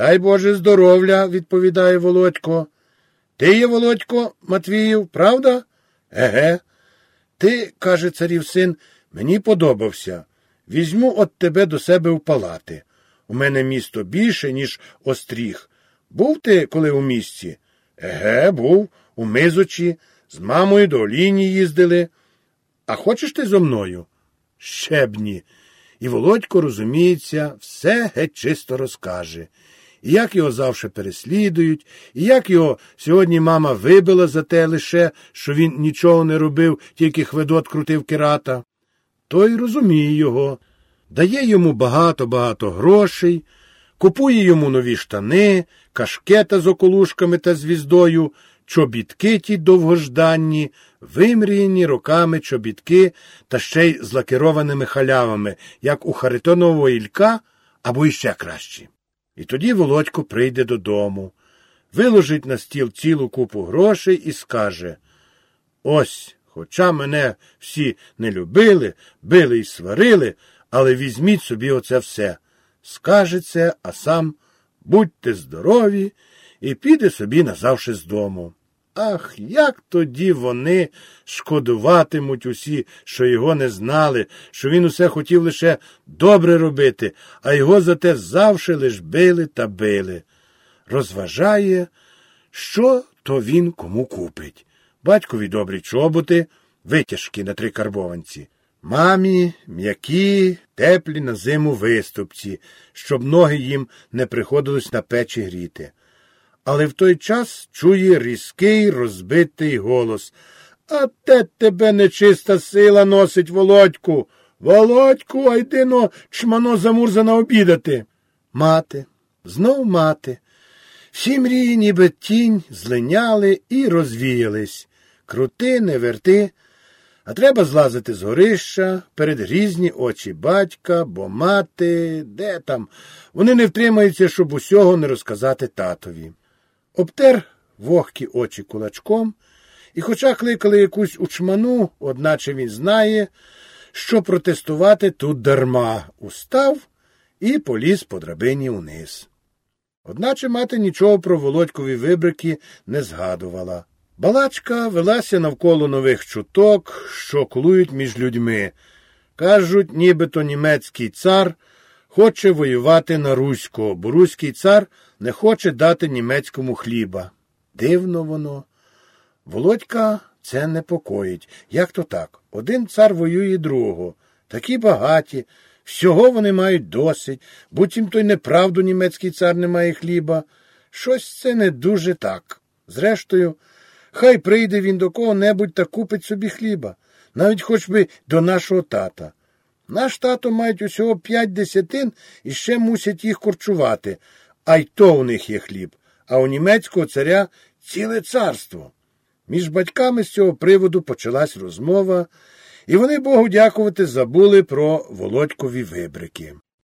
Дай Боже здоров'я, відповідає Володько. Ти є, Володько, Матвіїв, правда? Еге. Ти, каже царів син, мені подобався. Візьму от тебе до себе в палати. У мене місто більше, ніж остріг. Був ти коли у місті? Еге, був, у Мизочі, з мамою до Оліні їздили. А хочеш ти зо мною? Щебні. І Володько, розуміється, все геть чисто розкаже. І як його завше переслідують, і як його сьогодні мама вибила за те лише, що він нічого не робив, тільки хведот крутив керата. Той розуміє його, дає йому багато-багато грошей, купує йому нові штани, кашкета з околушками та звіздою, чобітки ті довгожданні, вимріяні роками чобітки та ще й з лакированими халявами, як у Харитонового Ілька або іще кращі. І тоді Володько прийде додому, виложить на стіл цілу купу грошей і скаже Ось, хоча мене всі не любили, били і сварили, але візьміть собі оце все. Скаже це, а сам будьте здорові, і піде собі назавше з дому. Ах, як тоді вони шкодуватимуть усі, що його не знали, що він усе хотів лише добре робити, а його зате завше лиш били та били. Розважає, що то він кому купить. Батькові добрі чоботи, витяжки на три карбованці. Мамі м'які, теплі на зиму виступці, щоб ноги їм не приходилось на печі гріти але в той час чує різкий розбитий голос. А те тебе нечиста сила носить, володьку. Володьку, а йди но чмано замурзана обідати. Мати, знов мати. Всі мрії, ніби тінь, злиняли і розвіялись. Крути, не верти. А треба злазити з горища перед грізні очі батька, бо мати, де там. Вони не втримаються, щоб усього не розказати татові обтер вогкі очі кулачком, і, хоча кликали якусь учману, одначе він знає, що протестувати тут дарма, устав і поліз по драбині униз. Одначе мати нічого про володькові вибрики не згадувала. Балачка велася навколо нових чуток, що колують між людьми. Кажуть, нібито німецький цар хоче воювати на Руського, бо Руський цар не хоче дати німецькому хліба. Дивно воно. Володька це непокоїть. Як то так? Один цар воює другого. Такі багаті, всього вони мають досить, буцім той неправду німецький цар не має хліба. Щось це не дуже так. Зрештою, хай прийде він до кого-небудь та купить собі хліба, навіть хоч би до нашого тата. Наш тато мають усього п'ять десятин і ще мусять їх корчувати, а й то у них є хліб, а у німецького царя ціле царство. Між батьками з цього приводу почалась розмова, і вони Богу дякувати забули про володькові вибрики.